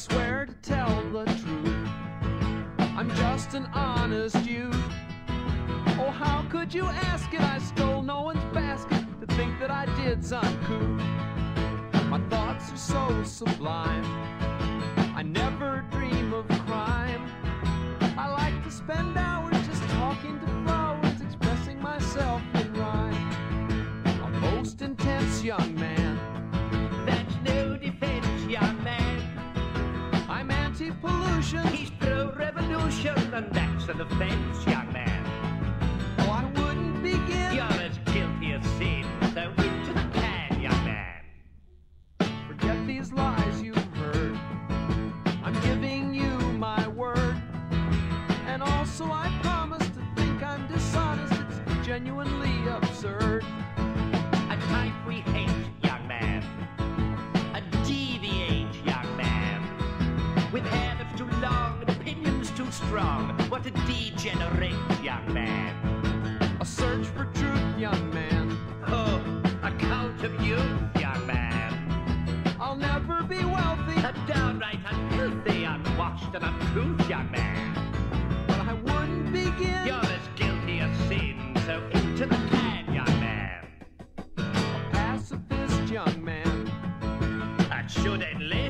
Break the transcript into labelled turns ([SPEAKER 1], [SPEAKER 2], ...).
[SPEAKER 1] swear to tell the truth. I'm just an honest youth. Oh, how could you ask it? I stole no one's basket to think that I did's uncouth. My thoughts are so sublime. I never dream of crime. I like to spend hours just talking to flowers, expressing myself in rhyme. A most intense young man.
[SPEAKER 2] That's an young man.
[SPEAKER 1] Oh, I wouldn't begin. You're
[SPEAKER 2] as guilty as sin, so into the can, young man.
[SPEAKER 1] Forget these lies you've heard. I'm giving you my word. And also I promise to think I'm dishonest. It's genuinely absurd. A
[SPEAKER 2] type we hate, young man. A deviate, young man. With hair that's too long and opinions too strong degenerate, young man.
[SPEAKER 1] A search for truth, young man.
[SPEAKER 2] Oh, a count of youth, young man.
[SPEAKER 1] I'll never be wealthy. A
[SPEAKER 2] downright unhealthy, unwashed, and uncouth, young man.
[SPEAKER 1] But I wouldn't begin. You're
[SPEAKER 2] as guilty as sin, so into the can, young man. A
[SPEAKER 1] pacifist, young man.
[SPEAKER 2] I shouldn't live.